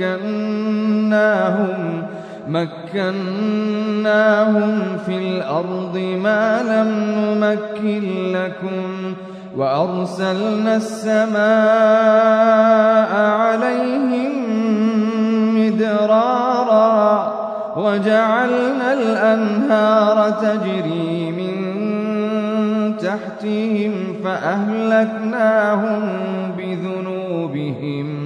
مكناهم مكناهم في الأرض ما لم نمكن لكم وأرسلنا السماء عليهم مدرارا وجعلنا الأنهار تجري من تحتهم فأهلكناهم بذنوبهم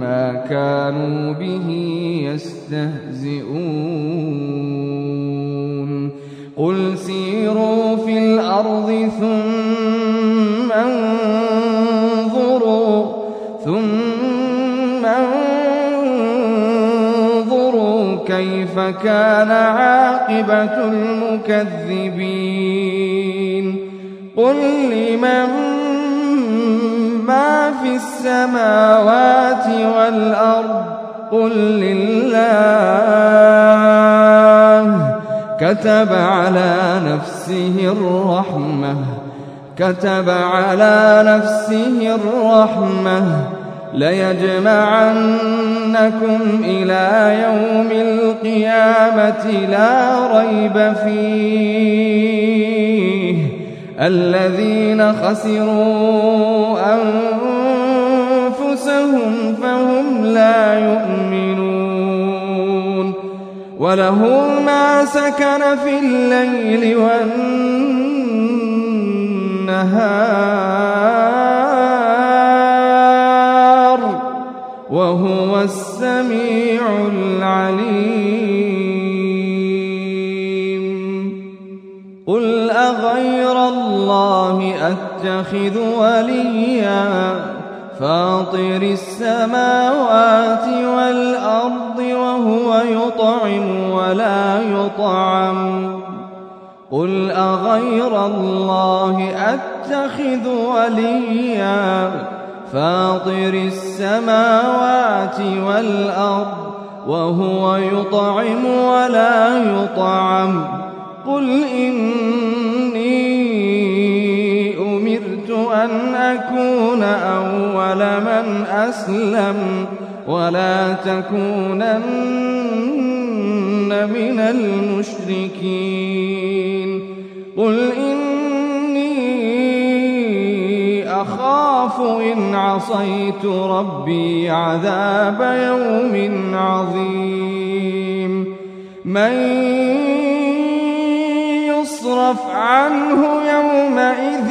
ما كانوا به يستهزئون. قل سيروا في الأرض ثم انظروا ثم انظروا كيف كان عاقبة المكذبين. قل لمن ما في السماوات والأرض قل لله. كتب على نفسه الرحمة. كتب على نفسه الرحمة. ليجمعنكم إلى يوم القيامة لا ريب فيه. الذين خسروا أنفسهم فهم لا يؤمنون وله ما سكن في الليل والنهار وهو السميع العليم قل أغير الله أتخذ وليا فاطر السماوات والأرض وهو يطعم ولا يطعم قل أغير الله أتخذ وليا فاطر السماوات والأرض وهو يطعم ولا يطعم قل إني أن أكون أول من أسلم ولا تكونن من المشركين. قل إني أخاف إن عصيت ربي عذاب يوم عظيم. من يصرف عنه يومئذ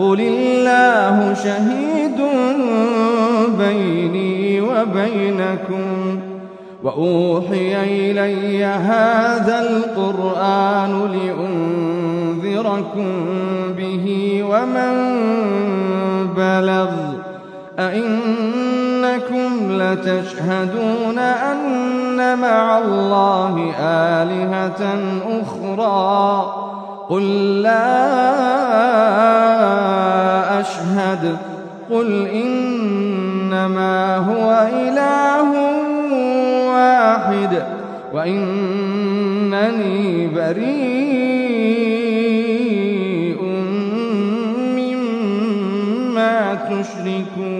قل الله شهيد بيني وبينكم وأوحي إلي هذا القرآن لأنذركم به ومن بلغ أئنكم لتشهدون أن مع الله آلهة أخرى قل لا أشهد. قل إنما هو إله واحد وإنني بريء مما تشركون.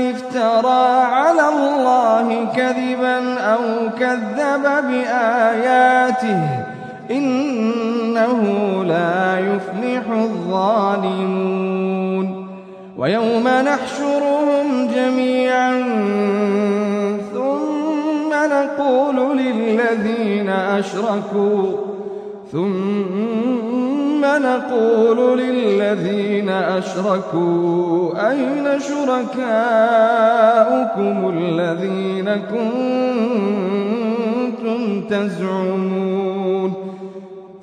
افترى على الله كذبا أو كذب بآياته إنه لا يفلح الظالمون ويوم نحشرهم جميعا ثم نقول للذين أشركوا ثم نقول للذين أشركوا أين شركاؤكم الذين كنتم تزعمون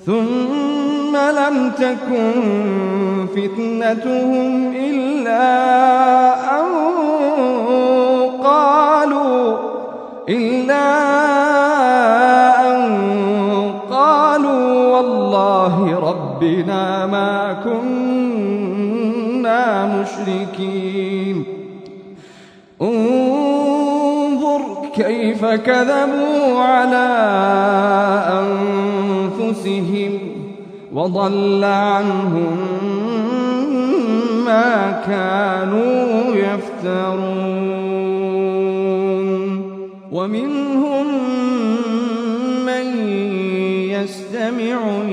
ثم لم تكن فتنتهم إلا أن قالوا إلا أن قالوا والله ربنا ما كنا مشركين. كيف كذبوا على أنفسهم وضل عنهم ما كانوا يفترون. ومنهم من يستمع إليك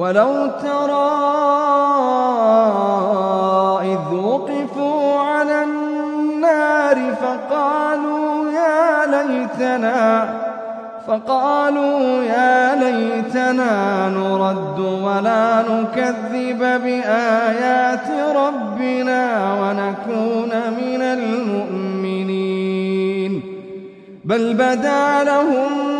ولو ترى إذ وقفوا على النار فقالوا يا ليتنا فقالوا يا ليتنا نرد ولا نكذب بآيات ربنا ونكون من المؤمنين. بل بدا لهم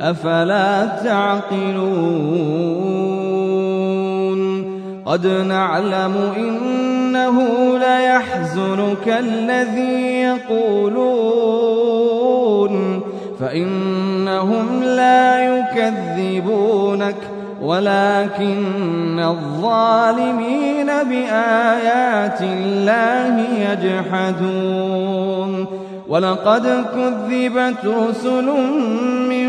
أفلا تعقلون؟ قد نعلم إنه ليحزنك الذي يقولون فإنهم لا يكذبونك ولكن الظالمين بآيات الله يجحدون. ولقد كذبت رسل من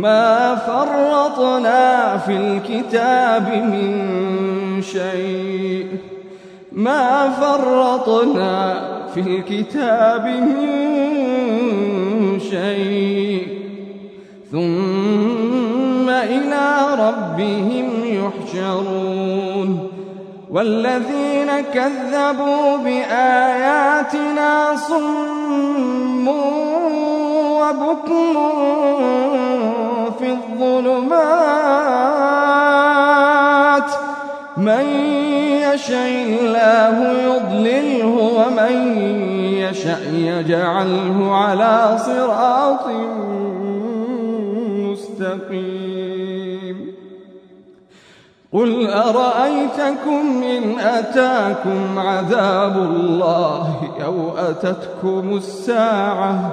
ما فرطنا في الكتاب من شيء. ما فرطنا في الكتاب من شيء. ثم إلى ربهم يحشرون. والذين كذبوا بآياتنا صم وبكم الظلمات. من يشاء الله يضلله ومن يشاء يجعله على صراط مستقيم. قل أرأيتكم إن أتاكم عذاب الله أو أتتكم الساعة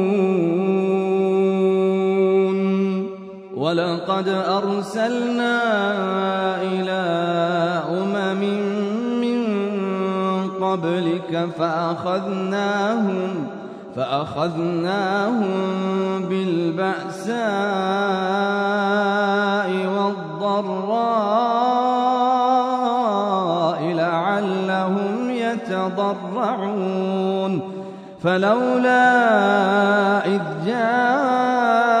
ولقد أرسلنا إلى أمم من قبلك فأخذناهم فأخذناهم بالبأساء والضراء لعلهم يتضرعون. فلولا إذ جاءهم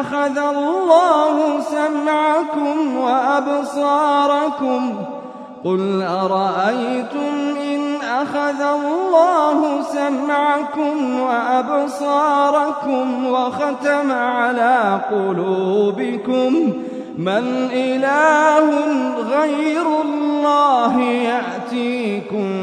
أخذ الله سمعكم وأبصاركم قل أرأيتم إن أخذ الله سمعكم وأبصاركم وختم على قلوبكم من إله غير الله يأتيكم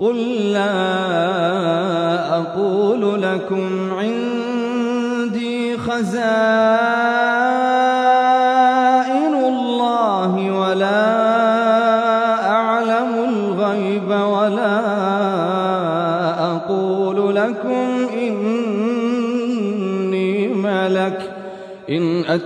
قل لا أقول لكم عندي خزائن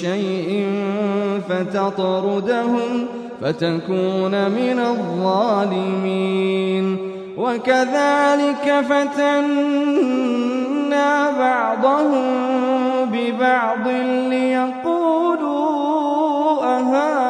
شيء فتطردهم فتكون من الظالمين. وكذلك فتنا بعضهم ببعض ليقولوا أهؤلاء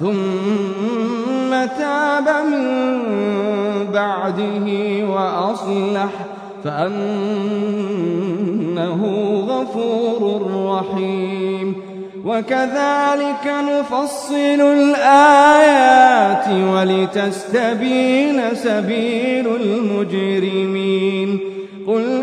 ثم تاب من بعده وأصلح فأنه غفور رحيم. وكذلك نفصل الآيات ولتستبين سبيل المجرمين. قل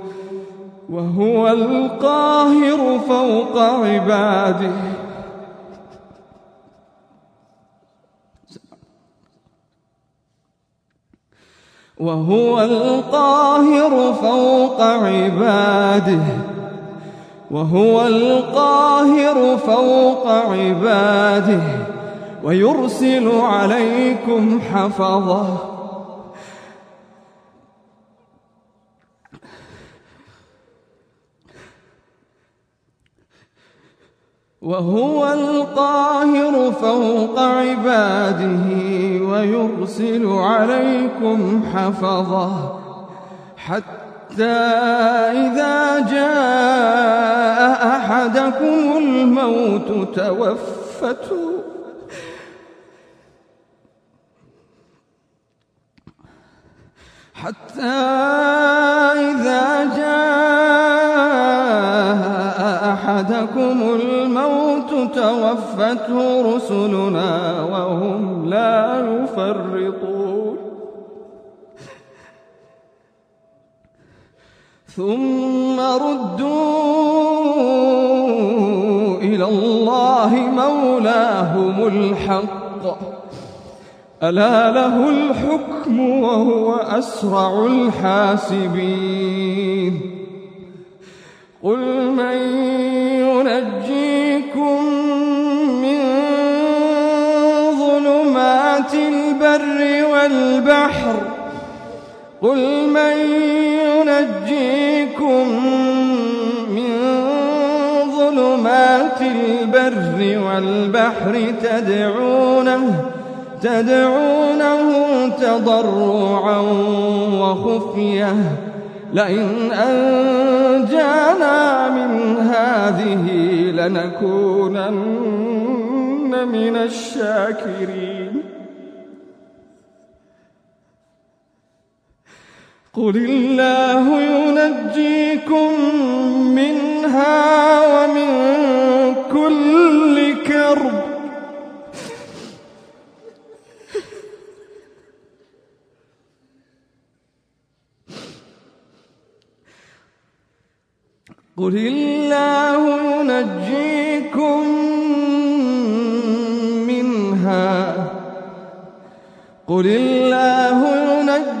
وهو القاهر فوق عباده. وهو القاهر فوق عباده. وهو القاهر فوق عباده. ويرسل عليكم حفظه. وهو القاهر فوق عباده ويرسل عليكم حفظه حتى إذا جاء أحدكم الموت توفته. حتى إذا جاء أحدكم الموت توفته رسلنا وهم لا يفرطون. ثم ردوا إلى الله مولاهم الحق. ألا له الحكم وهو أسرع الحاسبين. قل من والبحر قل من ينجيكم من ظلمات البر والبحر تدعونه تدعونه تضرعا وخفية لئن أنجانا من هذه لنكونن من الشاكرين قل الله ينجيكم منها ومن كل كرب قل الله ينجيكم منها قل الله ينجيكم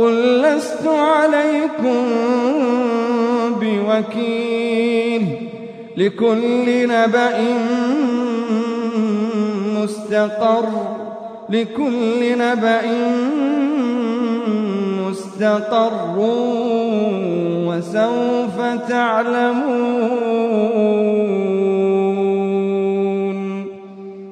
قل لست عليكم بوكيل لكل نبأ مستقر لكل نبأ مستقر وسوف تعلمون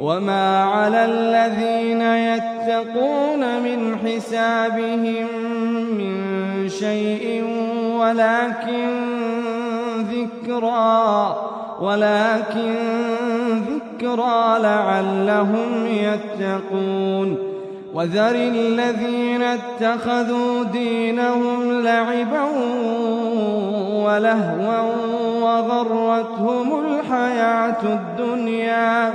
وما على الذين يتقون من حسابهم من شيء ولكن ذكرى ولكن ذكرى لعلهم يتقون وذر الذين اتخذوا دينهم لعبا ولهوا وغرتهم الحياة الدنيا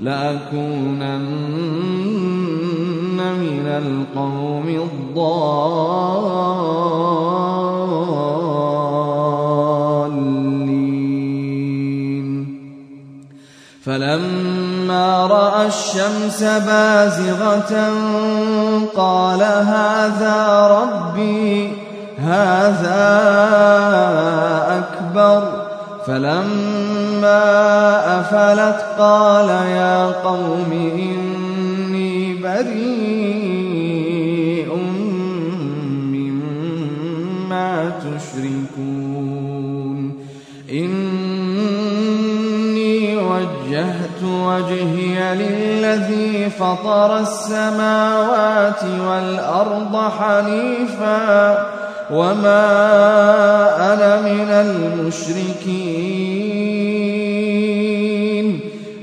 لأكونن من القوم الضالين. فلما رأى الشمس بازغة قال هذا ربي هذا أكبر. فلما أفلت قال يا قوم إني بريء مما تشركون. إني وجهت وجهي للذي فطر السماوات والأرض حنيفاً وما أنا من المشركين.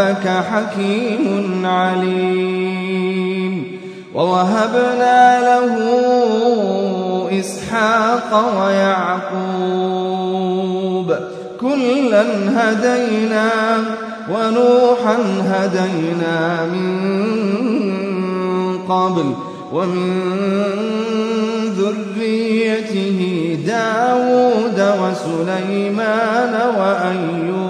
ربك حكيم عليم. ووهبنا له إسحاق ويعقوب. كلا هدينا ونوحا هدينا من قبل. ومن ذريته داود وسليمان وأيوب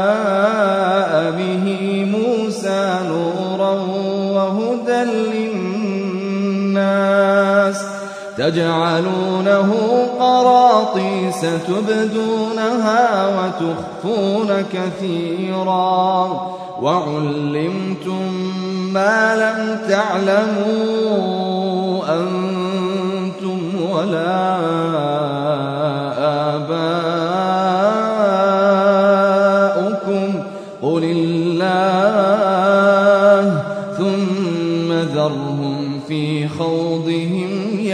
تجعلونه قراطيس تبدونها وتخفون كثيرا. وعلمتم ما لم تعلموا أنتم ولا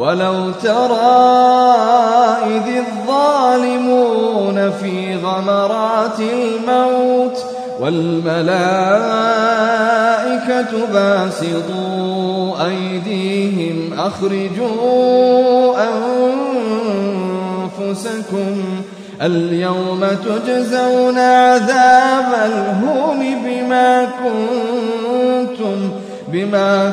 ولو ترى إذ الظالمون في غمرات الموت والملائكة باسطوا أيديهم أخرجوا أنفسكم اليوم تجزون عذاب الهون بما كنتم بما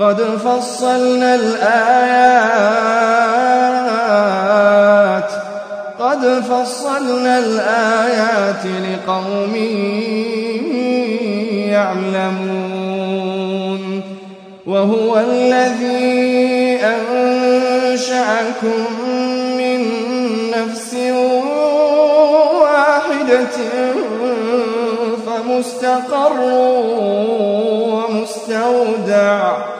قد فصلنا الآيات. قد فصلنا الآيات لقوم يعلمون. وهو الذي أنشأكم من نفس واحدة فمستقر ومستودع.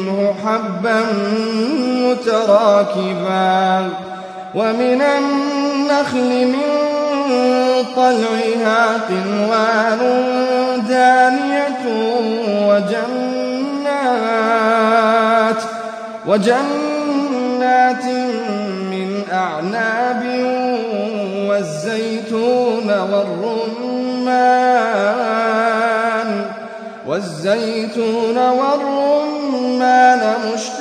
حبا متراكبا ومن النخل من طلعها قنوان دانية وجنات وجنات من أعناب والزيتون والرمان والزيتون والرمان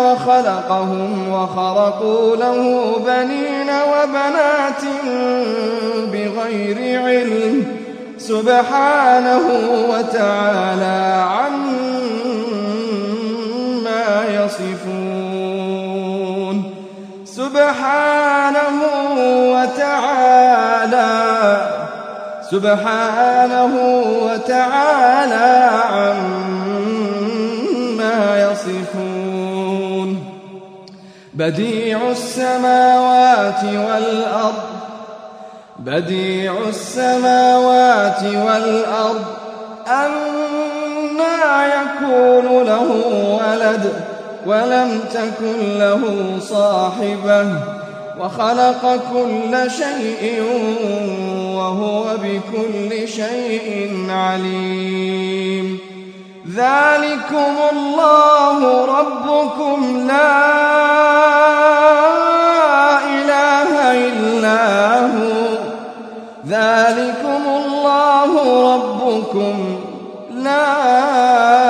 وخلقهم وخرقوا له بنين وبنات بغير علم سبحانه وتعالى عما يصفون سبحانه وتعالى سبحانه وتعالى عما بديع السماوات والأرض بديع السماوات والأرض أنا يكون له ولد ولم تكن له صاحبة وخلق كل شيء وهو بكل شيء عليم. ذلكم الله ربكم لا إله إلا هو. ذلكم الله ربكم لا إله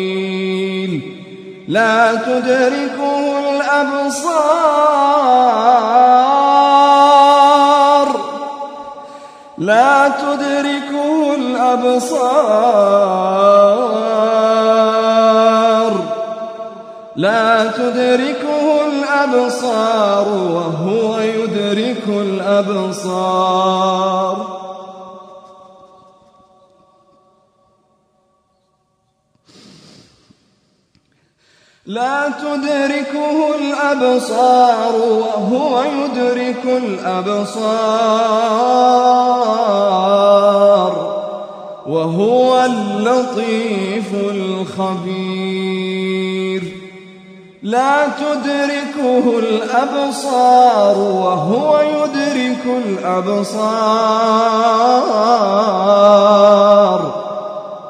لا تدركه الأبصار. لا تدركه الأبصار. لا تدركه الأبصار وهو يدرك الأبصار. لا تدركه الأبصار وهو يدرك الأبصار وهو اللطيف الخبير. لا تدركه الأبصار وهو يدرك الأبصار.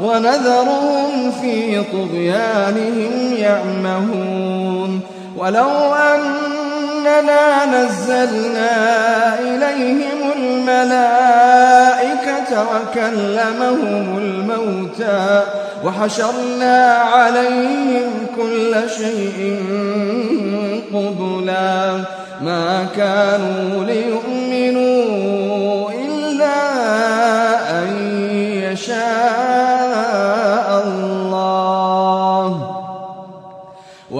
ونذرهم في طغيانهم يعمهون. ولو أننا نزلنا إليهم الملائكة وكلمهم الموتى وحشرنا عليهم كل شيء قبلا ما كانوا ليؤمنوا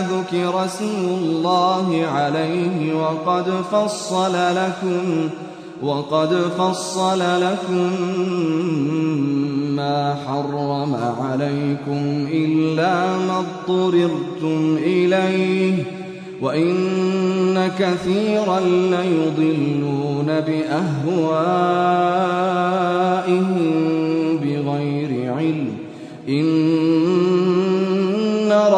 ذكر اسم الله عليه وقد فصل لكم وقد فصل لكم ما حرم عليكم إلا ما اضطررتم إليه وإن كثيرا ليضلون بأهوائهم بغير علم. إن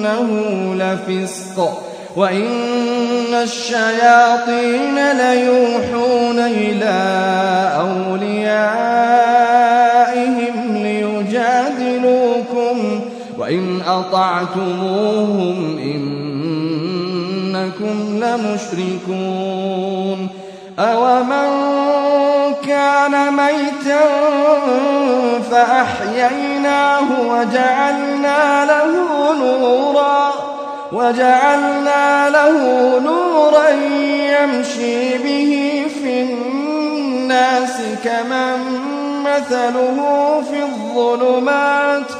وإنه لفسق وإن الشياطين ليوحون إلى أوليائهم ليجادلوكم وإن أطعتموهم إنكم لمشركون أومن كان ميتا فأحييناه وجعلنا له نورا وجعلنا له نورا يمشي به في الناس كمن مثله في الظلمات.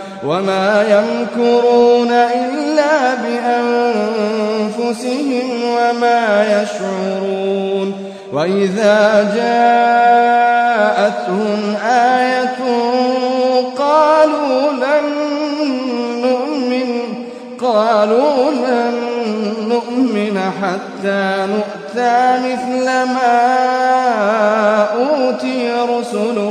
وما يمكرون إلا بأنفسهم وما يشعرون وإذا جاءتهم آية قالوا لن نؤمن قالوا لن نؤمن حتى نؤتى مثل ما أوتي رسل الله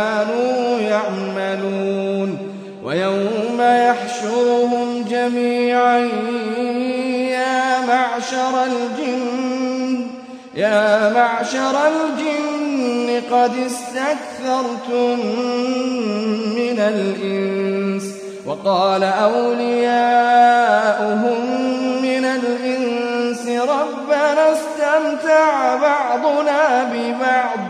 كانوا يعملون ويوم يحشرهم جميعا يا معشر الجن يا معشر الجن قد استكثرتم من الإنس. وقال أولياؤهم من الإنس ربنا استمتع بعضنا ببعض.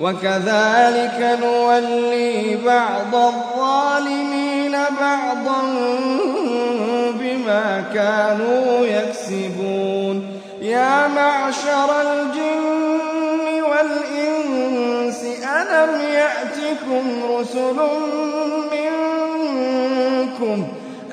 وكذلك نولي بعض الظالمين بعضا بما كانوا يكسبون. يا معشر الجن والإنس ألم يأتكم رسل منكم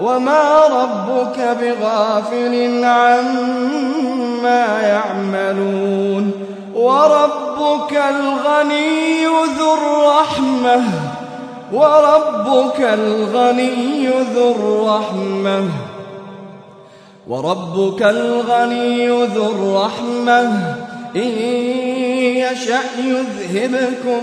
وما ربك بغافل عما يعملون وربك الغني ذو الرحمة وربك الغني ذو الرحمة وربك الغني ذو الرحمة إن يشأ يذهبكم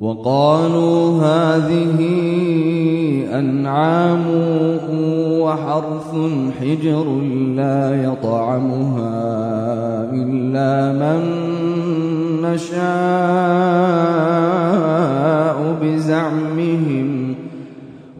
وقالوا هذه أنعام وحرث حجر لا يطعمها إلا من نشاء بزعمهم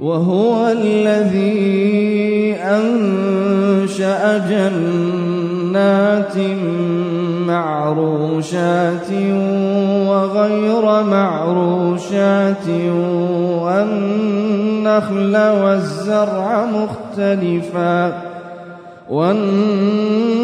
وهو الذي أنشأ جنات معروشات وغير معروشات والنخل والزرع مختلفا والنخل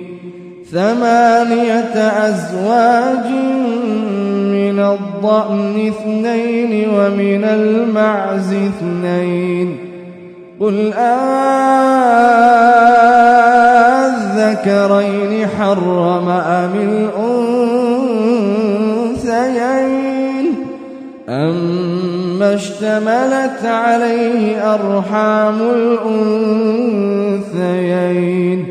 ثمانية أزواج من الضأن اثنين ومن المعز اثنين. قل أذكرين حرم أم الأنثيين؟ أما اشتملت عليه أرحام الأنثيين.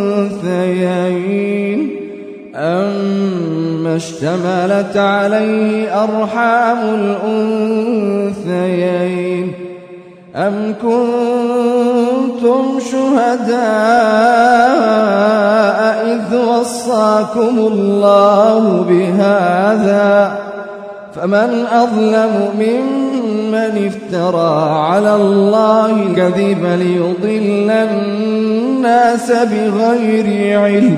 اشتملت عليه أرحام الأنثيين. أم كنتم شهداء إذ وصاكم الله بهذا؟ فمن أظلم ممن افترى على الله كذب ليضل الناس بغير علم.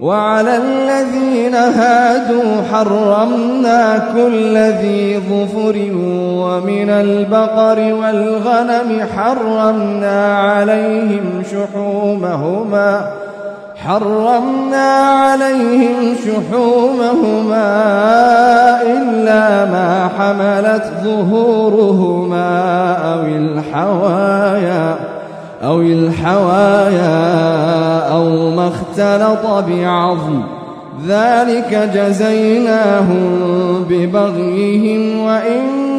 وعلى الذين هادوا حرمنا كل ذي ظفر ومن البقر والغنم حرمنا عليهم شحومهما حرمنا عليهم شحومهما إلا ما حملت ظهورهما أو الحوايا. أو الحوايا أو ما اختلط بعظم. ذلك جزيناهم ببغيهم وإنا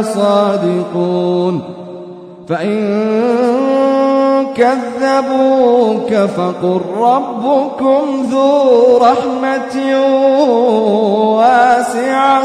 لصادقون. فإن كذبوك فقل ربكم ذو رحمة واسعة.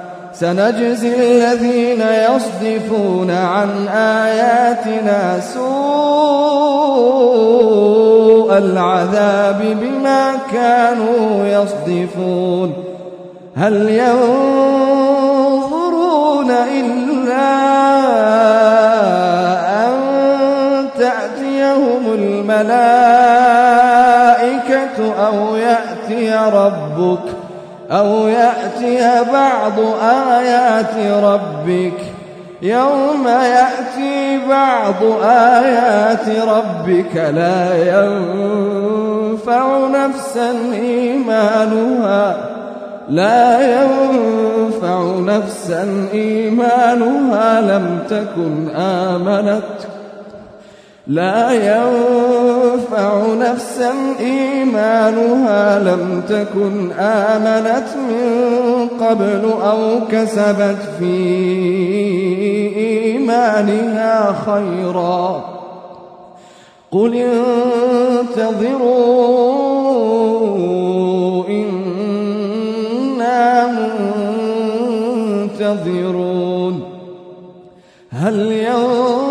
سنجزي الذين يصدفون عن آياتنا سوء العذاب بما كانوا يصدفون. هل ينظرون إلا أن تأتيهم الملائكة أو يأتي ربك؟ أو يأتي بعض آيات ربك يوم يأتي بعض آيات ربك لا ينفع نفسا إيمانها لا ينفع نفسا إيمانها لم تكن آمنت لا ينفع نفسا إيمانها لم تكن آمنت من قبل أو كسبت في إيمانها خيرا. قل انتظروا إنا منتظرون. هل ينظرون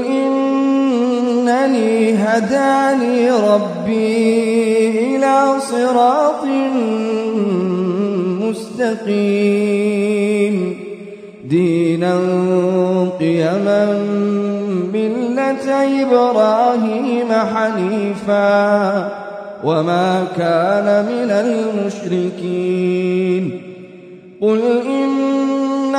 إنني هداني ربي إلى صراط مستقيم. دينا قيما ملة إبراهيم حنيفا وما كان من المشركين. قل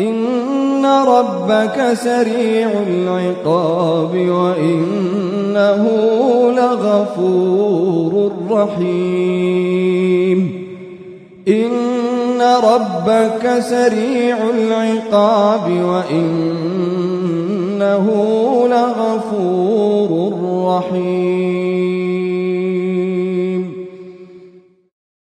إن ربك سريع العقاب وإنه لغفور رحيم إن ربك سريع العقاب وإنه لغفور رحيم